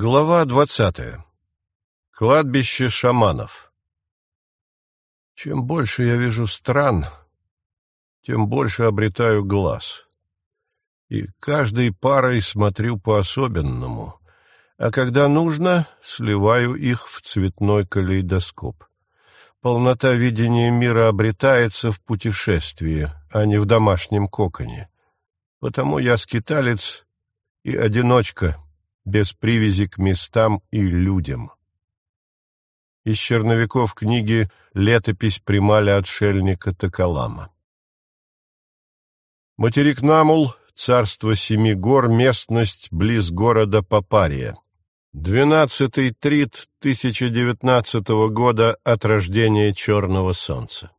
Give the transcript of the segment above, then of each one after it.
Глава двадцатая. Кладбище шаманов. Чем больше я вижу стран, тем больше обретаю глаз. И каждой парой смотрю по-особенному, а когда нужно, сливаю их в цветной калейдоскоп. Полнота видения мира обретается в путешествии, а не в домашнем коконе. Потому я скиталец и одиночка — без привязи к местам и людям. Из черновиков книги «Летопись примали отшельника Токолама». Материк Намул, царство семи гор, местность близ города Папария. Двенадцатый трит 1019 года от рождения Черного Солнца.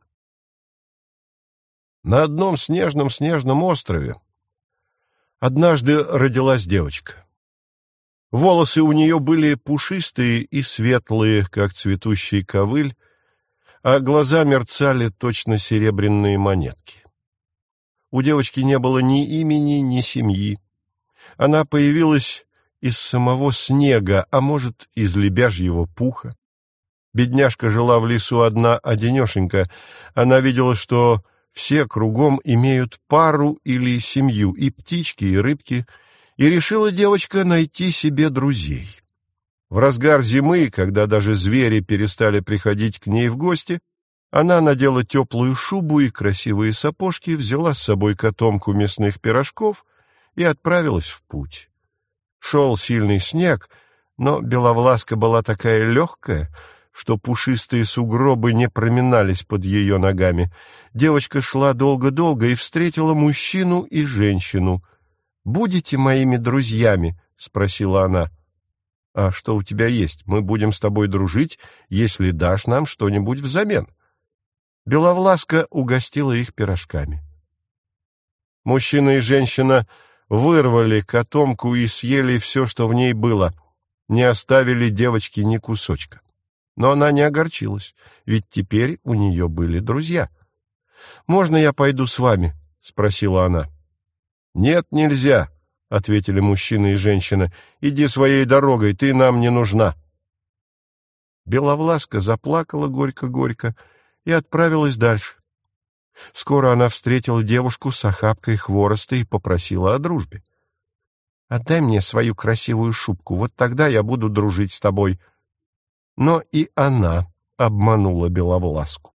На одном снежном-снежном острове однажды родилась девочка. Волосы у нее были пушистые и светлые, как цветущий ковыль, а глаза мерцали точно серебряные монетки. У девочки не было ни имени, ни семьи. Она появилась из самого снега, а может, из лебяжьего пуха. Бедняжка жила в лесу одна одинешенька. Она видела, что все кругом имеют пару или семью, и птички, и рыбки — и решила девочка найти себе друзей. В разгар зимы, когда даже звери перестали приходить к ней в гости, она надела теплую шубу и красивые сапожки, взяла с собой котомку мясных пирожков и отправилась в путь. Шел сильный снег, но Беловласка была такая легкая, что пушистые сугробы не проминались под ее ногами. Девочка шла долго-долго и встретила мужчину и женщину будете моими друзьями?» — спросила она. «А что у тебя есть? Мы будем с тобой дружить, если дашь нам что-нибудь взамен». Беловласка угостила их пирожками. Мужчина и женщина вырвали котомку и съели все, что в ней было, не оставили девочке ни кусочка. Но она не огорчилась, ведь теперь у нее были друзья. «Можно я пойду с вами?» — спросила она. «Нет, нельзя», — ответили мужчина и женщина. «Иди своей дорогой, ты нам не нужна». Беловласка заплакала горько-горько и отправилась дальше. Скоро она встретила девушку с охапкой хвороста и попросила о дружбе. «Отдай мне свою красивую шубку, вот тогда я буду дружить с тобой». Но и она обманула Беловласку.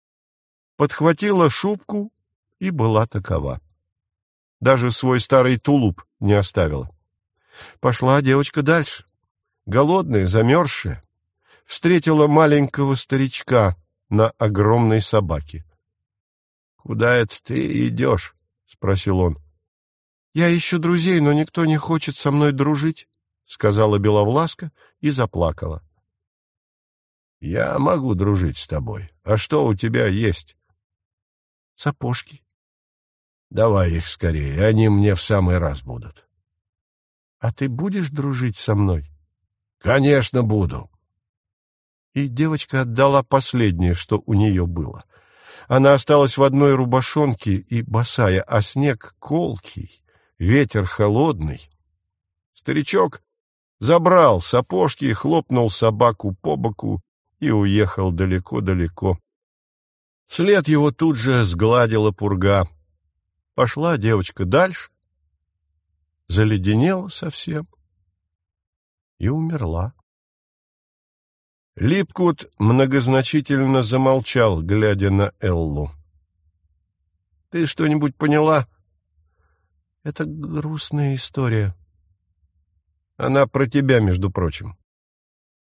Подхватила шубку и была такова. Даже свой старый тулуп не оставила. Пошла девочка дальше. Голодная, замерзшая. Встретила маленького старичка на огромной собаке. — Куда это ты идешь? — спросил он. — Я ищу друзей, но никто не хочет со мной дружить, — сказала Беловласка и заплакала. — Я могу дружить с тобой. А что у тебя есть? — Сапожки. Давай их скорее, они мне в самый раз будут. — А ты будешь дружить со мной? — Конечно, буду. И девочка отдала последнее, что у нее было. Она осталась в одной рубашонке и босая, а снег колкий, ветер холодный. Старичок забрал сапожки, хлопнул собаку по боку и уехал далеко-далеко. След его тут же сгладила пурга — Пошла девочка дальше, заледенела совсем и умерла. Липкут многозначительно замолчал, глядя на Эллу. — Ты что-нибудь поняла? — Это грустная история. Она про тебя, между прочим.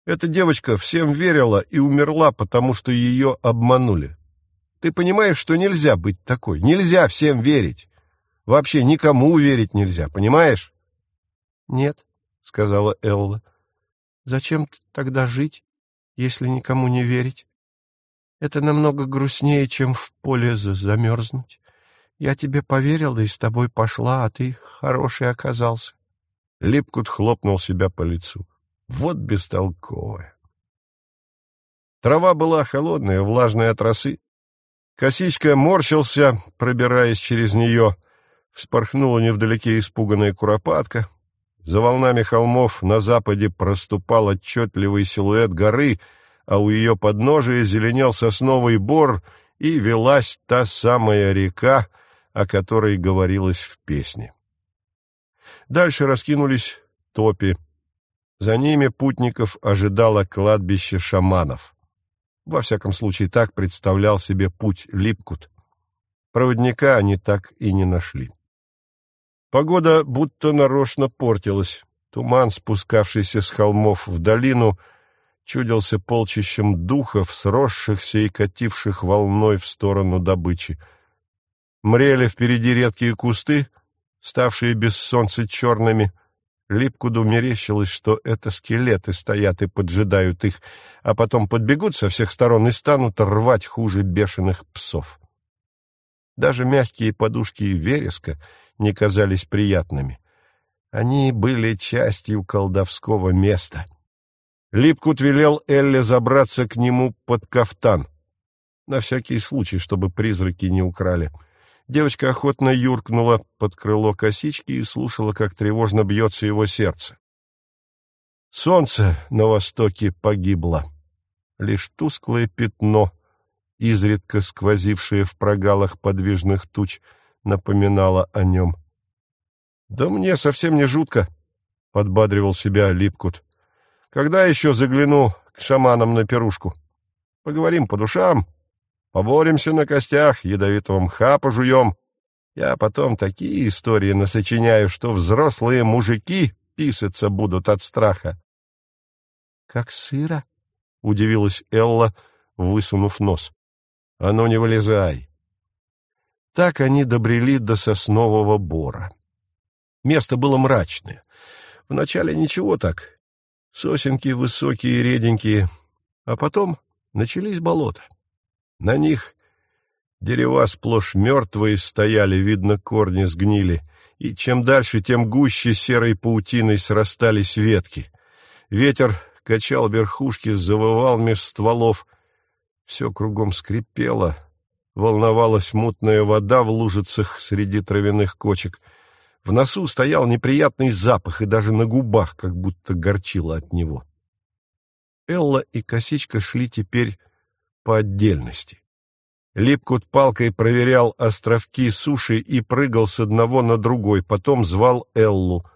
Эта девочка всем верила и умерла, потому что ее обманули. Ты понимаешь, что нельзя быть такой? Нельзя всем верить. Вообще никому верить нельзя, понимаешь? — Нет, — сказала Элла. — Зачем тогда жить, если никому не верить? Это намного грустнее, чем в поле замерзнуть. Я тебе поверила и с тобой пошла, а ты хороший оказался. Липкут хлопнул себя по лицу. Вот бестолковая. Трава была холодная, влажная от росы. Косичка морщился, пробираясь через нее. Вспорхнула невдалеке испуганная куропатка. За волнами холмов на западе проступал отчетливый силуэт горы, а у ее подножия зеленел сосновый бор, и велась та самая река, о которой говорилось в песне. Дальше раскинулись топи. За ними путников ожидало кладбище шаманов. Во всяком случае, так представлял себе путь Липкут. Проводника они так и не нашли. Погода будто нарочно портилась. Туман, спускавшийся с холмов в долину, чудился полчищем духов, сросшихся и кативших волной в сторону добычи. Мрели впереди редкие кусты, ставшие без солнца черными. Липкуду мерещилось, что это скелеты стоят и поджидают их, а потом подбегут со всех сторон и станут рвать хуже бешеных псов. Даже мягкие подушки вереска — не казались приятными. Они были частью колдовского места. Липкут велел Элле забраться к нему под кафтан. На всякий случай, чтобы призраки не украли. Девочка охотно юркнула под крыло косички и слушала, как тревожно бьется его сердце. Солнце на востоке погибло. Лишь тусклое пятно, изредка сквозившее в прогалах подвижных туч — напоминала о нем. «Да мне совсем не жутко», — подбадривал себя Липкут. «Когда еще загляну к шаманам на пирушку? Поговорим по душам, поборемся на костях, ядовитого мха пожуем. Я потом такие истории насочиняю, что взрослые мужики писаться будут от страха». «Как сыро?» — удивилась Элла, высунув нос. «А ну не вылезай!» Так они добрели до соснового бора. Место было мрачное. Вначале ничего так. Сосенки высокие реденькие. А потом начались болота. На них дерева сплошь мертвые стояли, видно, корни сгнили. И чем дальше, тем гуще серой паутиной срастались ветки. Ветер качал верхушки, завывал меж стволов. Все кругом скрипело, волновалась мутная вода в лужицах среди травяных кочек. В носу стоял неприятный запах, и даже на губах как будто горчило от него. Элла и Косичка шли теперь по отдельности. Липкут палкой проверял островки суши и прыгал с одного на другой, потом звал Эллу.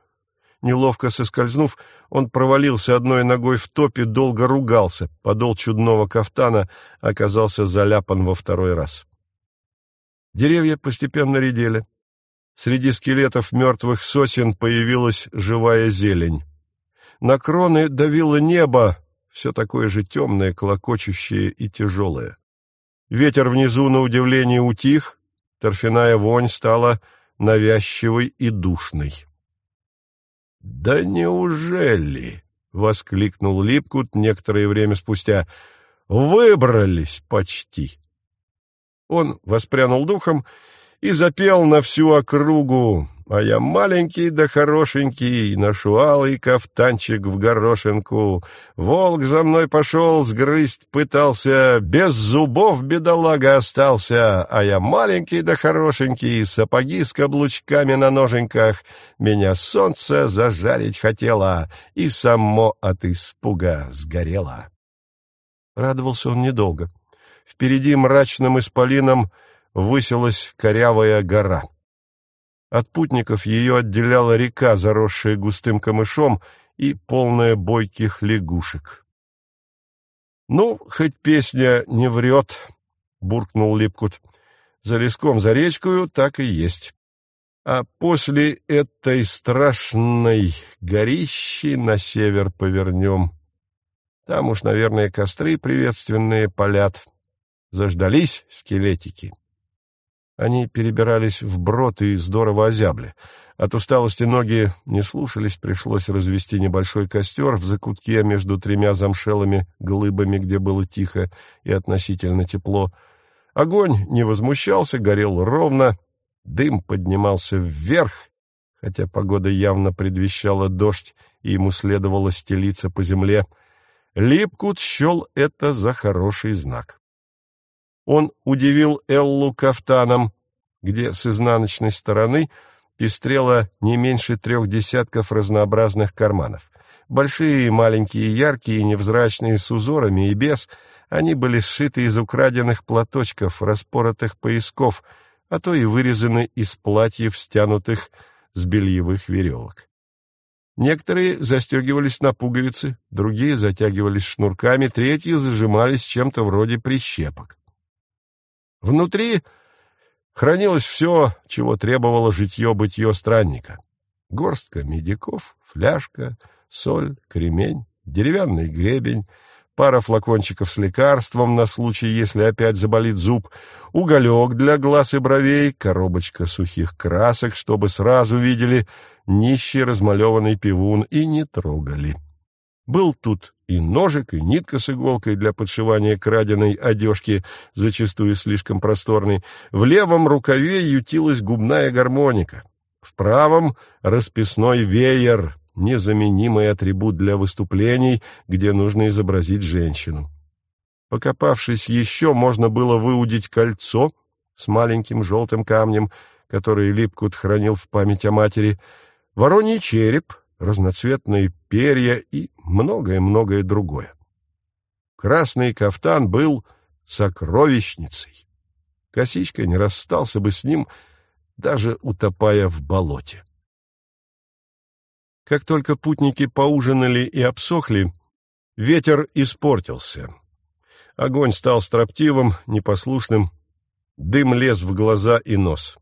Неловко соскользнув, он провалился одной ногой в топе, долго ругался. Подол чудного кафтана оказался заляпан во второй раз. Деревья постепенно редели. Среди скелетов мертвых сосен появилась живая зелень. На кроны давило небо, все такое же темное, клокочущее и тяжелое. Ветер внизу, на удивление, утих, торфяная вонь стала навязчивой и душной. «Да неужели?» — воскликнул Липкут некоторое время спустя. «Выбрались почти!» Он воспрянул духом и запел на всю округу а я маленький да хорошенький, ношу алый кафтанчик в горошинку. Волк за мной пошел, сгрызть пытался, без зубов бедолага остался, а я маленький да хорошенький, сапоги с каблучками на ноженьках. Меня солнце зажарить хотело, и само от испуга сгорело. Радовался он недолго. Впереди мрачным исполином высилась корявая гора — от путников ее отделяла река, заросшая густым камышом и полная бойких лягушек. «Ну, хоть песня не врет», — буркнул Липкут. «За леском, за речкою так и есть. А после этой страшной горищи на север повернем. Там уж, наверное, костры приветственные палят. Заждались скелетики». Они перебирались вброд и здорово озябли. От усталости ноги не слушались, пришлось развести небольшой костер в закутке между тремя замшелыми глыбами, где было тихо и относительно тепло. Огонь не возмущался, горел ровно, дым поднимался вверх, хотя погода явно предвещала дождь, и ему следовало стелиться по земле. Липкут счел это за хороший знак. Он удивил Эллу кафтаном, где с изнаночной стороны пестрело не меньше трех десятков разнообразных карманов. Большие, маленькие, яркие, невзрачные, с узорами и без, они были сшиты из украденных платочков, распоротых поясков, а то и вырезаны из платьев, стянутых с бельевых веревок. Некоторые застегивались на пуговицы, другие затягивались шнурками, третьи зажимались чем-то вроде прищепок. Внутри хранилось все, чего требовало житье-бытье странника. Горстка медиков, фляжка, соль, кремень, деревянный гребень, пара флакончиков с лекарством на случай, если опять заболит зуб, уголек для глаз и бровей, коробочка сухих красок, чтобы сразу видели нищий размалеванный пивун и не трогали. Был тут и ножик, и нитка с иголкой для подшивания краденой одежки, зачастую слишком просторной. В левом рукаве ютилась губная гармоника. В правом — расписной веер, незаменимый атрибут для выступлений, где нужно изобразить женщину. Покопавшись еще, можно было выудить кольцо с маленьким желтым камнем, который Липкут хранил в память о матери, вороний череп, разноцветные перья и многое-многое другое. Красный кафтан был сокровищницей. Косичка не расстался бы с ним, даже утопая в болоте. Как только путники поужинали и обсохли, ветер испортился. Огонь стал строптивым, непослушным, дым лез в глаза и нос.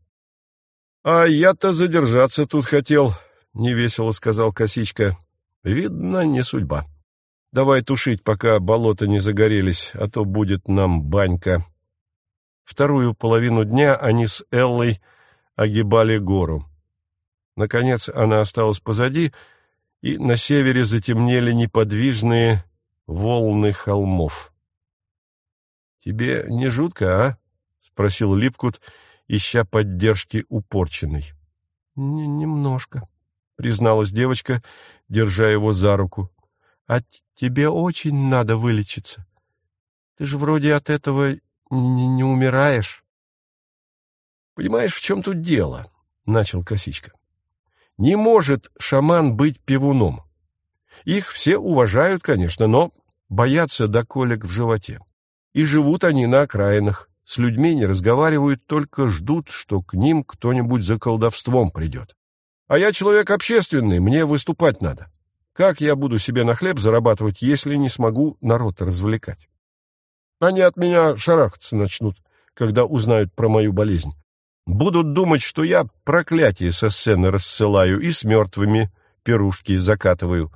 — А я-то задержаться тут хотел, — невесело сказал Косичка. — Видно, не судьба. Давай тушить, пока болота не загорелись, а то будет нам банька. Вторую половину дня они с Эллой огибали гору. Наконец она осталась позади, и на севере затемнели неподвижные волны холмов. — Тебе не жутко, а? — спросил Липкут, ища поддержки упорченной. — Немножко, — призналась девочка, держа его за руку. — А тебе очень надо вылечиться. Ты же вроде от этого не, не умираешь. — Понимаешь, в чем тут дело? — начал Косичка. — не может шаман быть пивуном. Их все уважают, конечно, но боятся до колик в животе. И живут они на окраинах, с людьми не разговаривают, только ждут, что к ним кто-нибудь за колдовством придет. А я человек общественный, мне выступать надо. Как я буду себе на хлеб зарабатывать, если не смогу народ развлекать? Они от меня шарахаться начнут, когда узнают про мою болезнь. Будут думать, что я проклятие со сцены рассылаю и с мертвыми пирушки закатываю.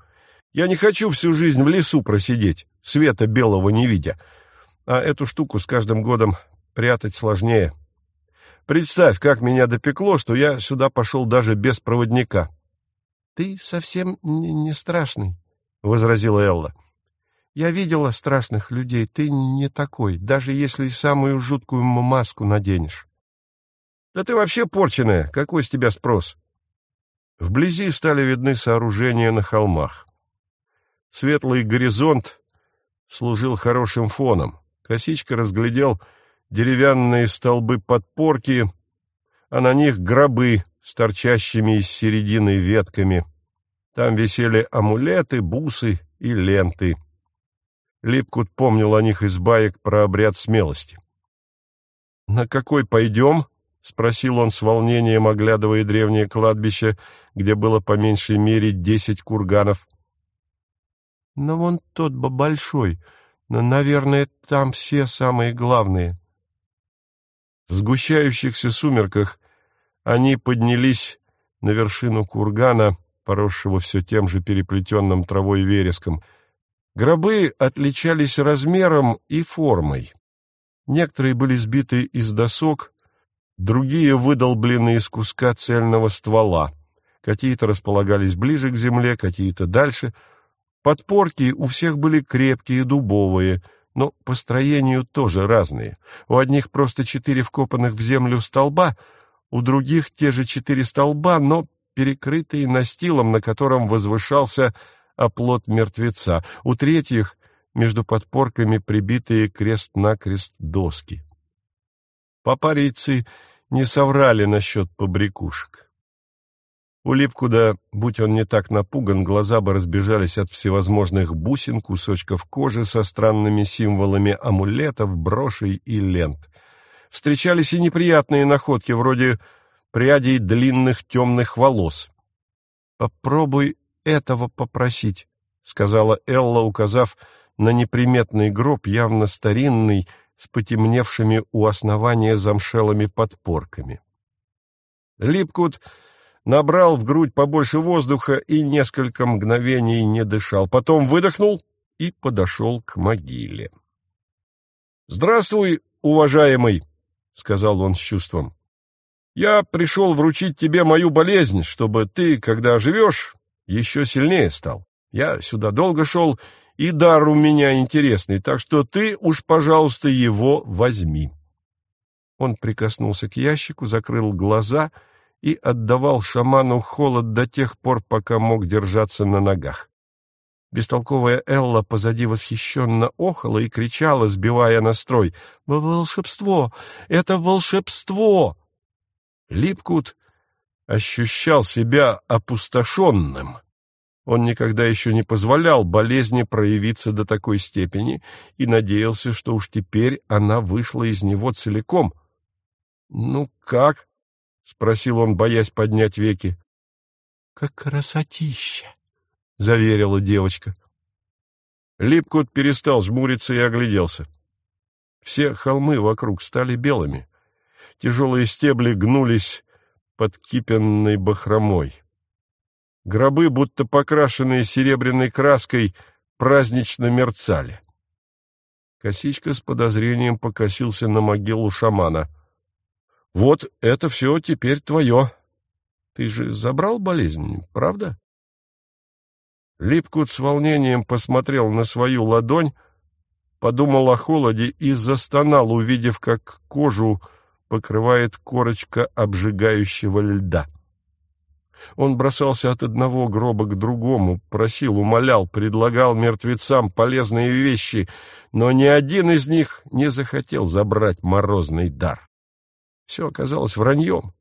Я не хочу всю жизнь в лесу просидеть, света белого не видя. А эту штуку с каждым годом прятать сложнее. Представь, как меня допекло, что я сюда пошел даже без проводника. — Ты совсем не страшный, — возразила Элла. — Я видела страшных людей, ты не такой, даже если самую жуткую маску наденешь. Да ты вообще порченая, какой с тебя спрос? Вблизи стали видны сооружения на холмах. Светлый горизонт служил хорошим фоном. Косичка разглядел деревянные столбы подпорки, а на них гробы с торчащими из середины ветками. Там висели амулеты, бусы и ленты. Липкут помнил о них из баек про обряд смелости. — На какой пойдем? — спросил он с волнением, оглядывая древнее кладбище, где было по меньшей мере десять курганов. — Но вон тот большой, но, наверное, там все самые главные. В сгущающихся сумерках они поднялись на вершину кургана, поросшего все тем же переплетенным травой вереском. Гробы отличались размером и формой. Некоторые были сбиты из досок, другие выдолблены из куска цельного ствола. Какие-то располагались ближе к земле, какие-то дальше. Подпорки у всех были крепкие, дубовые, но по строению тоже разные. У одних просто четыре вкопанных в землю столба, у других те же четыре столба, но перекрытые настилом, на котором возвышался оплот мертвеца. У третьих между подпорками прибитые крест-накрест доски. Папарийцы не соврали насчет побрякушек. У Липкуда, будь он не так напуган, глаза бы разбежались от всевозможных бусин, кусочков кожи со странными символами амулетов, брошей и лент. Встречались и неприятные находки, вроде прядей длинных темных волос. «Попробуй этого попросить», — сказала Элла, указав на неприметный гроб, явно старинный, с потемневшими у основания замшелыми подпорками. Липкут набрал в грудь побольше воздуха и несколько мгновений не дышал. Потом выдохнул и подошел к могиле. — Здравствуй, уважаемый, — сказал он с чувством. — Я пришел вручить тебе мою болезнь, чтобы ты, когда живешь, еще сильнее стал. Я сюда долго шел, и дар у меня интересный, так что ты уж, пожалуйста, его возьми. Он прикоснулся к ящику, закрыл глаза — и отдавал шаману холод до тех пор, пока мог держаться на ногах. Бестолковая Элла позади восхищенно охала и кричала, сбивая настрой. «Волшебство! Это волшебство!» Липкут ощущал себя опустошенным. Он никогда еще не позволял болезни проявиться до такой степени и надеялся, что уж теперь она вышла из него целиком. «Ну как?» — спросил он, боясь поднять веки. — Как красотища! — заверила девочка. Липкот перестал жмуриться и огляделся. Все холмы вокруг стали белыми. Тяжелые стебли гнулись под кипенной бахромой. Гробы, будто покрашенные серебряной краской, празднично мерцали. Косичка с подозрением покосился на могилу шамана — вот это все теперь твое. Ты же забрал болезнь, правда? Липкут с волнением посмотрел на свою ладонь, подумал о холоде и застонал, увидев, как кожу покрывает корочка обжигающего льда. Он бросался от одного гроба к другому, просил, умолял, предлагал мертвецам полезные вещи, но ни один из них не захотел забрать морозный дар. Все оказалось враньем.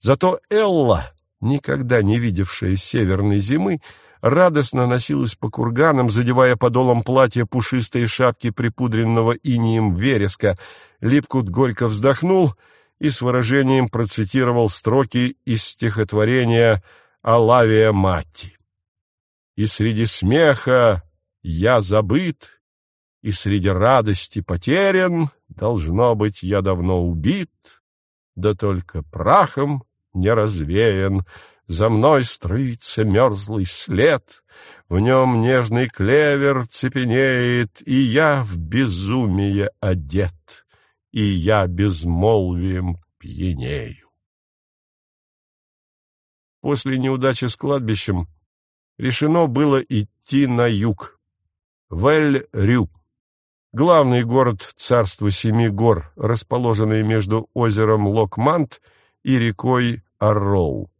Зато Элла, никогда не видевшая северной зимы, радостно носилась по курганам, задевая подолом платья пушистые шапки припудренного инием вереска. Липкут горько вздохнул и с выражением процитировал строки из стихотворения «Алавия Мати». «И среди смеха я забыт, и среди радости потерян, должно быть, я давно убит, да только прахом не развеян. За мной струится мерзлый след, в нем нежный клевер цепенеет, и я в безумие одет, и я безмолвием пьянею. После неудачи с кладбищем решено было идти на юг, в Эль-Рю главный город царства Семи гор, расположенный между озером Локмант и рекой Арроу.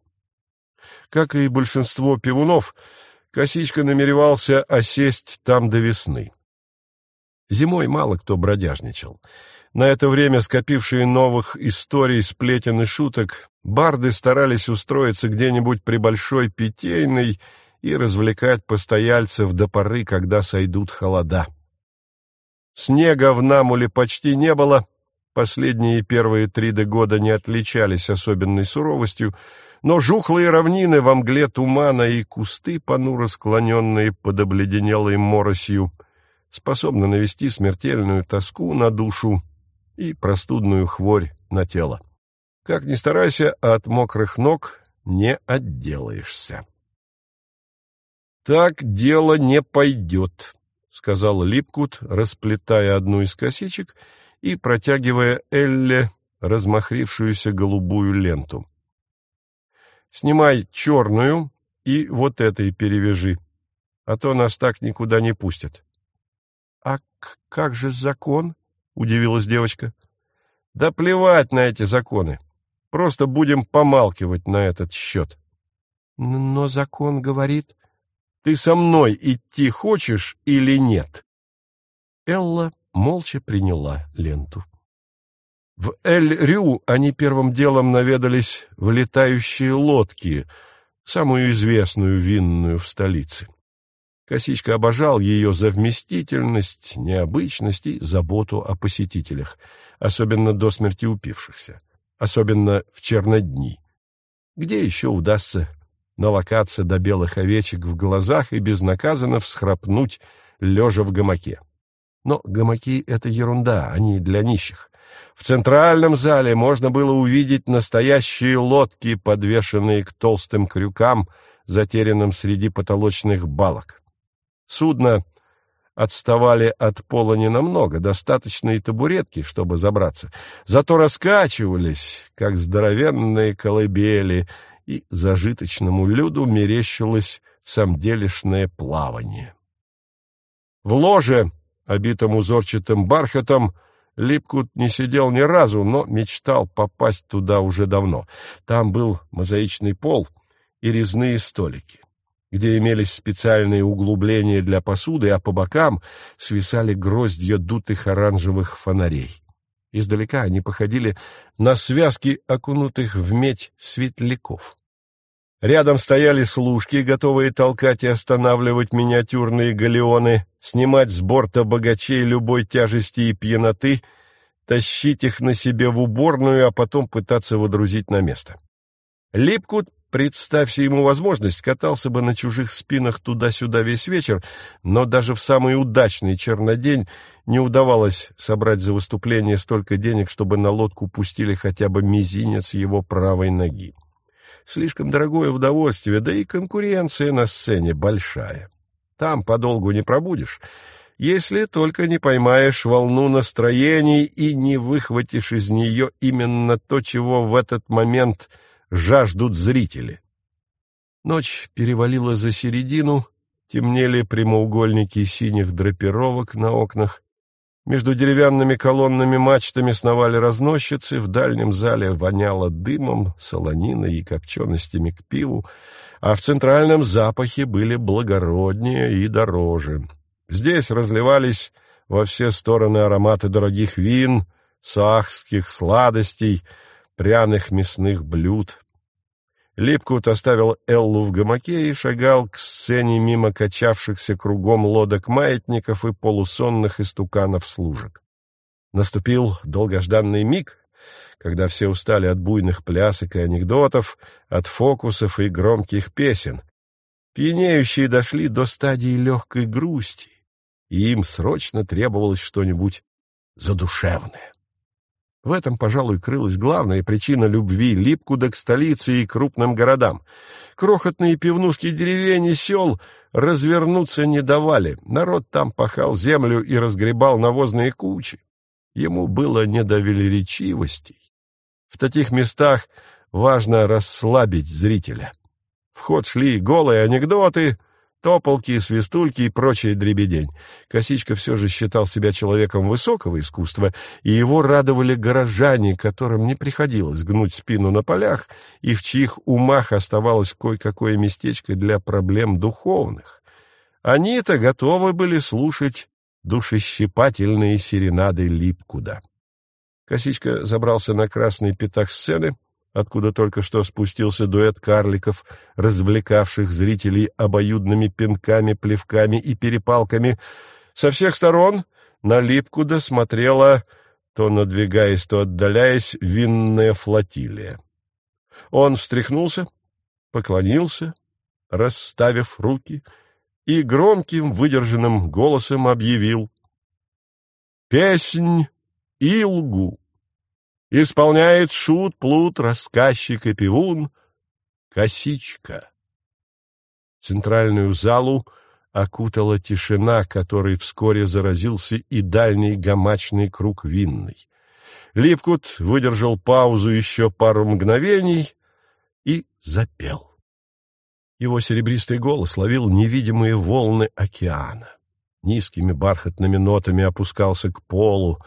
Как и большинство пивунов, Косичка намеревался осесть там до весны. Зимой мало кто бродяжничал. На это время скопившие новых историй, сплетен и шуток, барды старались устроиться где-нибудь при Большой Питейной и развлекать постояльцев до поры, когда сойдут холода. Снега в Намуле почти не было, последние первые три года не отличались особенной суровостью, но жухлые равнины во мгле тумана и кусты, понуро склоненные под обледенелой моросью, способны навести смертельную тоску на душу и простудную хворь на тело. Как ни старайся, от мокрых ног не отделаешься. Так дело не пойдет, сказал Липкут, расплетая одну из косичек и протягивая Элле размахрившуюся голубую ленту. «Снимай черную и вот этой перевяжи, а то нас так никуда не пустят». «А как же закон?» — удивилась девочка. «Да плевать на эти законы. Просто будем помалкивать на этот счет». «Но закон говорит...» Ты со мной идти хочешь или нет?» Элла молча приняла ленту. В Эль-Рю они первым делом наведались в летающие лодки, самую известную винную в столице. Косичка обожал ее за вместительность, необычность и заботу о посетителях, особенно до смерти упившихся, особенно в чернодни. Где еще удастся налокаться до белых овечек в глазах и безнаказанно всхрапнуть, лежа в гамаке? Но гамаки — это ерунда, они для нищих. В центральном зале можно было увидеть настоящие лодки, подвешенные к толстым крюкам, затерянным среди потолочных балок. Судно отставали от пола ненамного, достаточно и табуретки, чтобы забраться, зато раскачивались, как здоровенные колыбели, и зажиточному люду мерещилось самделишное плавание. В ложе, обитом узорчатым бархатом, Липкут не сидел ни разу, но мечтал попасть туда уже давно. Там был мозаичный пол и резные столики где имелись специальные углубления для посуды, а по бокам свисали гроздья дутых оранжевых фонарей. Издалека они походили на связки окунутых в медь светляков. Рядом стояли служки, готовые толкать и останавливать миниатюрные галеоны, снимать с борта богачей любой тяжести и пьяноты, тащить их на себе в уборную, а потом пытаться водрузить на место. Липкут Представься ему возможность, катался бы на чужих спинах туда-сюда весь вечер, но даже в самый удачный чернодень не удавалось собрать за выступление столько денег, чтобы на лодку пустили хотя бы мизинец его правой ноги. Слишком дорогое удовольствие, да и конкуренция на сцене большая. Там подолгу не пробудешь, если только не поймаешь волну настроений и не выхватишь из нее именно то, чего в этот момент – жаждут зрители. Ночь перевалила за середину, темнели прямоугольники синих драпировок на окнах, между деревянными колоннами мачтами сновали разносчицы, в дальнем зале воняло дымом, солониной и копченостями к пиву, а в центральном запахе были благороднее и дороже. Здесь разливались во все стороны ароматы дорогих вин, сахских сладостей — пряных мясных блюд. Липкут оставил Эллу в гамаке и шагал к сцене мимо качавшихся кругом лодок маятников и полусонных истуканов служек. Наступил долгожданный миг, когда все устали от буйных плясок и анекдотов, от фокусов и громких песен. Пьянеющие дошли до стадии легкой грусти, и им срочно требовалось что-нибудь задушевное. В этом, пожалуй, крылась главная причина любви Липкуда к столице и крупным городам. Крохотные пивнушки деревень и сел развернуться не давали. Народ там пахал землю и разгребал навозные кучи. Ему было не до велеречивостей. В таких местах важно расслабить зрителя. В ход шли голые анекдоты, Тополки, свистульки и прочая дребедень. Косичка все же считал себя человеком высокого искусства, и его радовали горожане, которым не приходилось гнуть спину на полях, и в чьих умах оставалось кое-какое местечко для проблем духовных. Они-то готовы были слушать душещипательные серенады Липкуда. Косичка забрался на красный пятак сцены — откуда только что спустился дуэт карликов, развлекавших зрителей обоюдными пинками, плевками и перепалками. Со всех сторон на Липкуда смотрела, то надвигаясь, то отдаляясь, винная флотилия. Он встряхнулся, поклонился, расставив руки, и громким выдержанным голосом объявил «Песнь Илгу!» Исполняет шут, плут, рассказчик и пивун, косичка. Центральную залу окутала тишина, которой вскоре заразился и дальний гамачный круг винный. Липкут выдержал паузу еще пару мгновений и запел. Его серебристый голос ловил невидимые волны океана. Низкими бархатными нотами опускался к полу,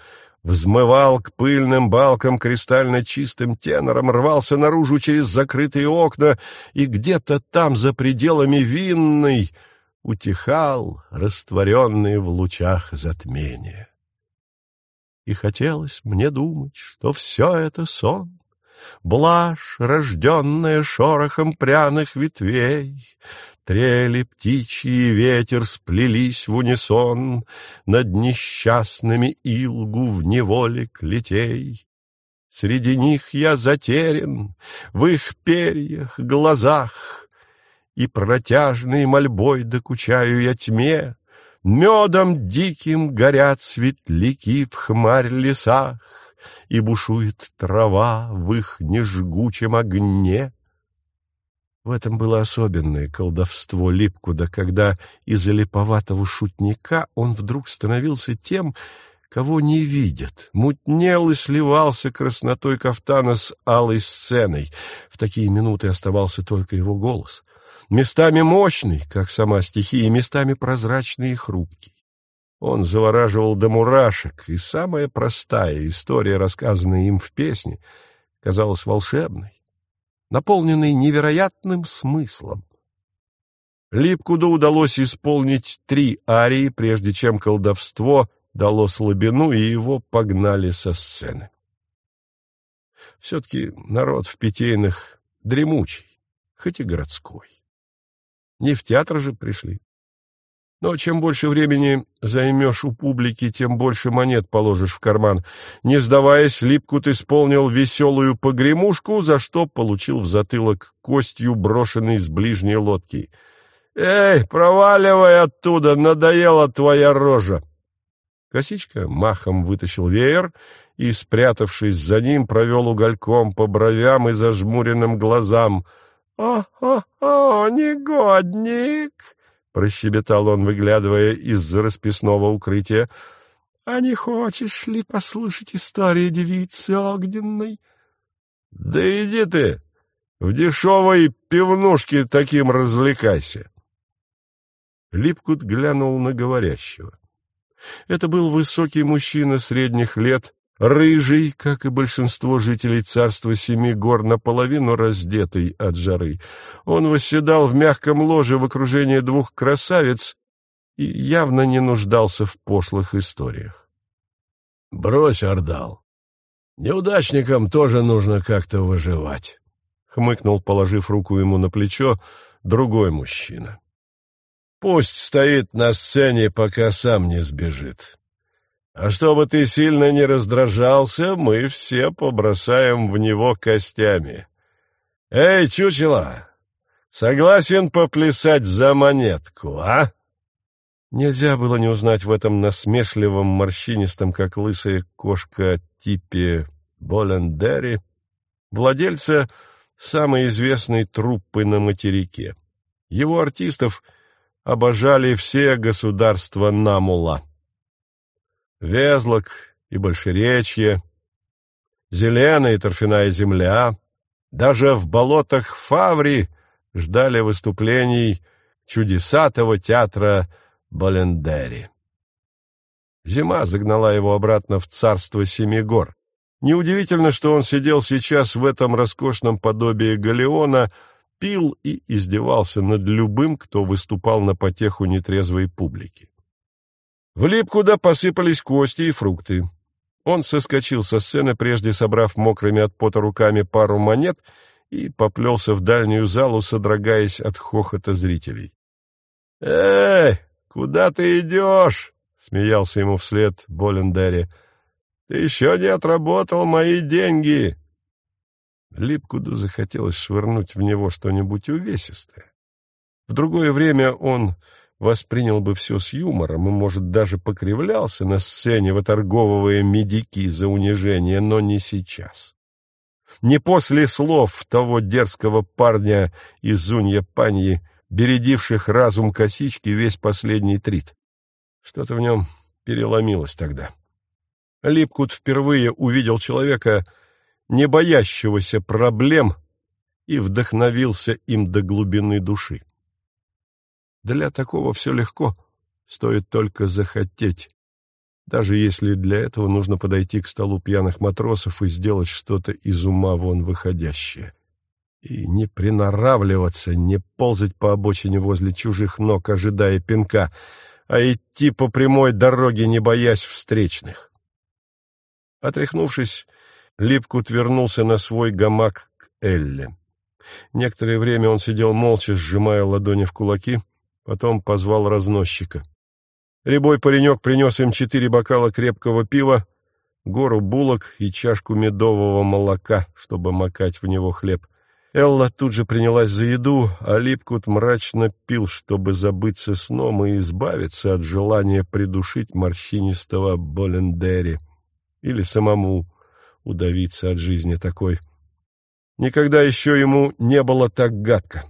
взмывал к пыльным балкам кристально чистым тенором, рвался наружу через закрытые окна, и где-то там, за пределами винной, утихал, растворенный в лучах затмения. И хотелось мне думать, что все это сон, Блажь, рожденная шорохом пряных ветвей, Трели птичьи ветер сплелись в унисон Над несчастными Илгу в неволе клетей. Среди них я затерян, в их перьях, глазах, И протяжной мольбой докучаю я тьме, Медом диким горят светляки в хмарь лесах, И бушует трава в их нежгучем огне. В этом было особенное колдовство Липкуда, когда из-за липоватого шутника он вдруг становился тем, кого не видят, мутнел и сливался краснотой кафтана с алой сценой. В такие минуты оставался только его голос. Местами мощный, как сама стихия, местами прозрачный и хрупкий. Он завораживал до мурашек, и самая простая история, рассказанная им в песне, казалась волшебной наполненный невероятным смыслом. Липкуду удалось исполнить три арии, прежде чем колдовство дало слабину, и его погнали со сцены. Все-таки народ в питейных дремучий, хоть и городской. Не в театр же пришли. Но чем больше времени займешь у публики, тем больше монет положишь в карман. Не сдаваясь, Липкут исполнил веселую погремушку, за что получил в затылок костью, брошенной с ближней лодки. «Эй, проваливай оттуда, надоела твоя рожа!» Косичка махом вытащил веер и, спрятавшись за ним, провел угольком по бровям и зажмуренным глазам. «О-о-о, негодник!» — прощебетал он, выглядывая из-за расписного укрытия. — А не хочешь ли послушать историю девицы огненной? — Да иди ты! В дешевой пивнушке таким развлекайся! Липкут глянул на говорящего. Это был высокий мужчина средних лет, Рыжий, как и большинство жителей царства Семи гор, наполовину раздетый от жары. Он восседал в мягком ложе в окружении двух красавиц и явно не нуждался в пошлых историях. — Брось, Ордал. Неудачникам тоже нужно как-то выживать, — хмыкнул, положив руку ему на плечо, другой мужчина. — Пусть стоит на сцене, пока сам не сбежит. А чтобы ты сильно не раздражался, мы все побросаем в него костями. Эй, чучело, согласен поплясать за монетку, а? Нельзя было не узнать в этом насмешливом морщинистом, как лысая кошка, типе Болендери, владельца самой известной труппы на материке. Его артистов обожали все государства Намула. Везлок и Большеречье, зеленая и торфяная земля, даже в болотах Фаври ждали выступлений чудесатого театра Балендери. Зима загнала его обратно в царство Семи гор. Неудивительно, что он сидел сейчас в этом роскошном подобии галеона, пил и издевался над любым, кто выступал на потеху нетрезвой публики. В Липкуда посыпались кости и фрукты. Он соскочил со сцены, прежде собрав мокрыми от пота руками пару монет, и поплелся в дальнюю залу, содрогаясь от хохота зрителей. — Эй, куда ты идешь? — смеялся ему вслед Болендери. — Ты еще не отработал мои деньги. Липкуду захотелось швырнуть в него что-нибудь увесистое. В другое время он воспринял бы все с юмором и, может, даже покривлялся на сцене, выторговывая медики за унижение, но не сейчас. Не после слов того дерзкого парня из Зунья-Паньи, бередивших разум косички весь последний трит. Что-то в нем переломилось тогда. Липкут впервые увидел человека, не боящегося проблем, и вдохновился им до глубины души. Для такого все легко, стоит только захотеть. Даже если для этого нужно подойти к столу пьяных матросов и сделать что-то из ума вон выходящее. И не приноравливаться, не ползать по обочине возле чужих ног, ожидая пинка, а идти по прямой дороге, не боясь встречных. Отряхнувшись, Липкут вернулся на свой гамак к Элле. Некоторое время он сидел молча, сжимая ладони в кулаки, потом позвал разносчика. Рябой паренек принес им четыре бокала крепкого пива, гору булок и чашку медового молока, чтобы макать в него хлеб. Элла тут же принялась за еду, а Липкут мрачно пил, чтобы забыться сном и избавиться от желания придушить морщинистого Болендери или самому удавиться от жизни такой. Никогда еще ему не было так гадко.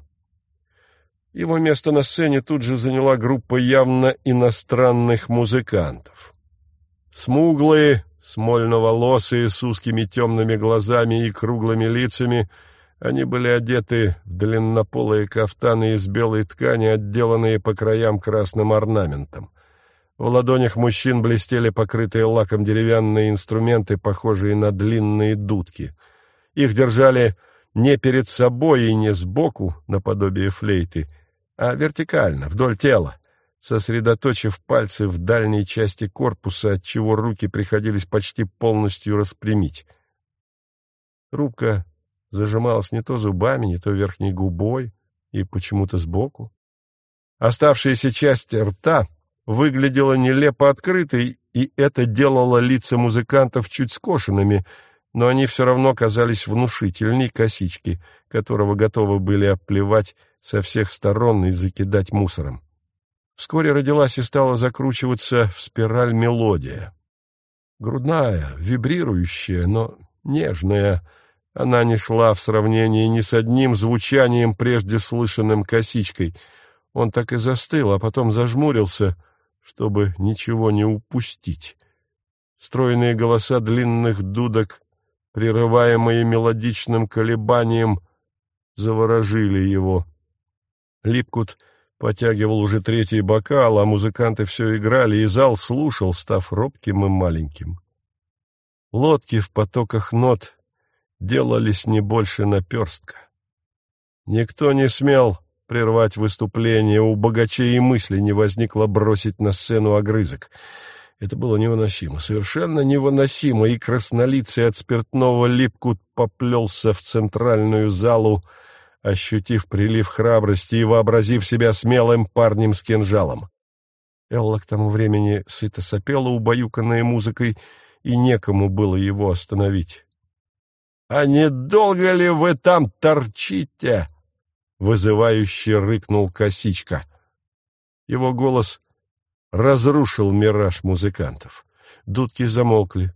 Его место на сцене тут же заняла группа явно иностранных музыкантов. Смуглые, смольноволосые, с узкими темными глазами и круглыми лицами, они были одеты в длиннополые кафтаны из белой ткани, отделанные по краям красным орнаментом. В ладонях мужчин блестели покрытые лаком деревянные инструменты, похожие на длинные дудки. Их держали не перед собой и не сбоку, наподобие флейты, а вертикально, вдоль тела сосредоточив пальцы в дальней части корпуса, отчего руки приходились почти полностью распрямить. Трубка зажималась не то зубами, не то верхней губой и почему-то сбоку. Оставшаяся часть рта выглядела нелепо открытой, и это делало лица музыкантов чуть скошенными, но они все равно казались внушительней косички, которого готовы были оплевать со всех сторон и закидать мусором. Вскоре родилась и стала закручиваться в спираль мелодия. Грудная, вибрирующая, но нежная, она не шла в сравнении ни с одним звучанием, прежде слышанным косичкой. Он так и застыл, а потом зажмурился, чтобы ничего не упустить. Стройные голоса длинных дудок, прерываемые мелодичным колебанием, заворожили его. Липкут — Потягивал уже третий бокал, а музыканты все играли, и зал слушал, став робким и маленьким. Лодки в потоках нот делались не больше наперстка. Никто не смел прервать выступление, у богачей и мысли не возникло бросить на сцену огрызок. Это было невыносимо, совершенно невыносимо, и краснолицый от спиртного липкут поплелся в центральную залу, ощутив прилив храбрости и вообразив себя смелым парнем с кинжалом. Элла к тому времени сыто сопела, убаюканная музыкой, и некому было его остановить. — А недолго ли вы там торчите? — вызывающе рыкнул косичка. Его голос разрушил мираж музыкантов. Дудки замолкли.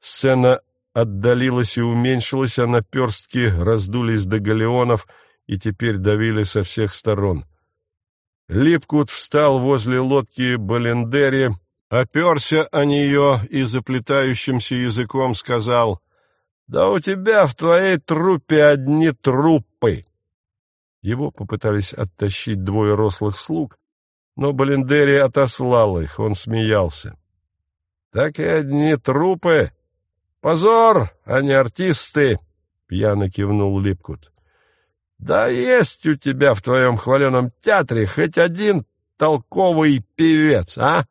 Сцена отдалилась и уменьшилась, а наперстки раздулись до галеонов и теперь давили со всех сторон. Липкут встал возле лодки Балендери, оперся о нее и заплетающимся языком сказал «Да у тебя в твоей трупе одни трупы!» Его попытались оттащить двое рослых слуг, но Балендери отослал их, он смеялся. «Так и одни трупы!» Позор, а не артисты, — пьяно кивнул Липкут. Да есть у тебя в твоем хваленом театре хоть один толковый певец, а?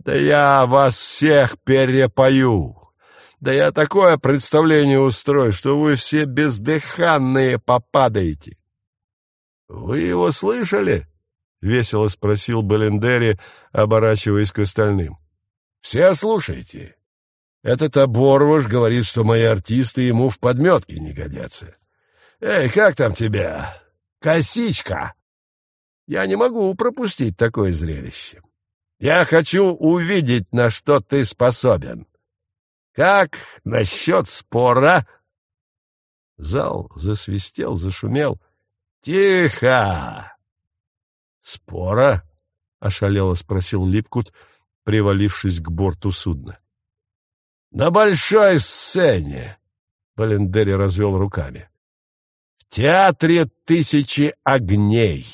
Да я вас всех перепою. Да я такое представление устрою, что вы все бездыханные попадаете. — Вы его слышали? — весело спросил Балендери, оборачиваясь к остальным. — Все слушайте. Этот оборвыш говорит, что мои артисты ему в подметке не годятся. Эй, как там тебя? Косичка! Я не могу пропустить такое зрелище. Я хочу увидеть, на что ты способен. Как насчет спора? Зал засвистел, зашумел. Тихо! Спора? — ошалело спросил Липкут, привалившись к борту судна. На большой сцене, — Балендери развел руками. В театре тысячи огней.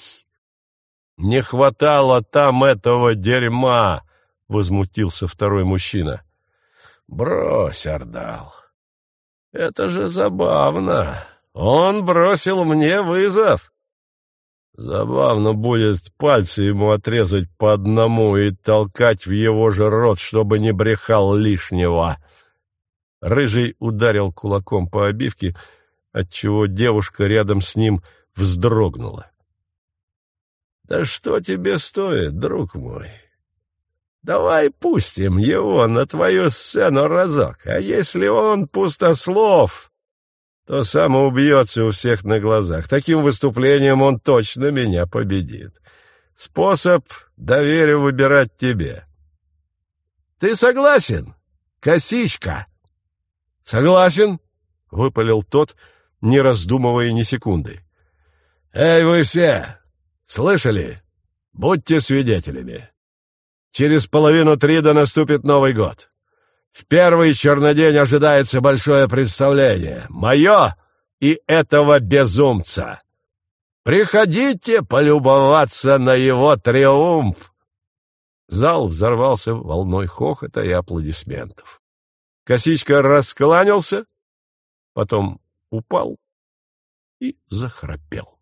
Не хватало там этого дерьма, — возмутился второй мужчина. Брось, Ордал. Это же забавно. Он бросил мне вызов. Забавно будет пальцы ему отрезать по одному и толкать в его же рот, чтобы не брехал лишнего. Рыжий ударил кулаком по обивке, отчего девушка рядом с ним вздрогнула. — Да что тебе стоит, друг мой? Давай пустим его на твою сцену разок, а если он пустослов, то сам убьется у всех на глазах. Таким выступлением он точно меня победит. Способ доверю выбирать тебе. Ты согласен, косичка? Согласен, — выпалил тот, не раздумывая ни секунды. Эй, вы все, слышали? Будьте свидетелями. Через половину трида наступит Новый год. В первый чернодень ожидается большое представление. Мое и этого безумца. Приходите полюбоваться на его триумф. Зал взорвался волной хохота и аплодисментов. Косичка раскланялся, потом упал и захрапел.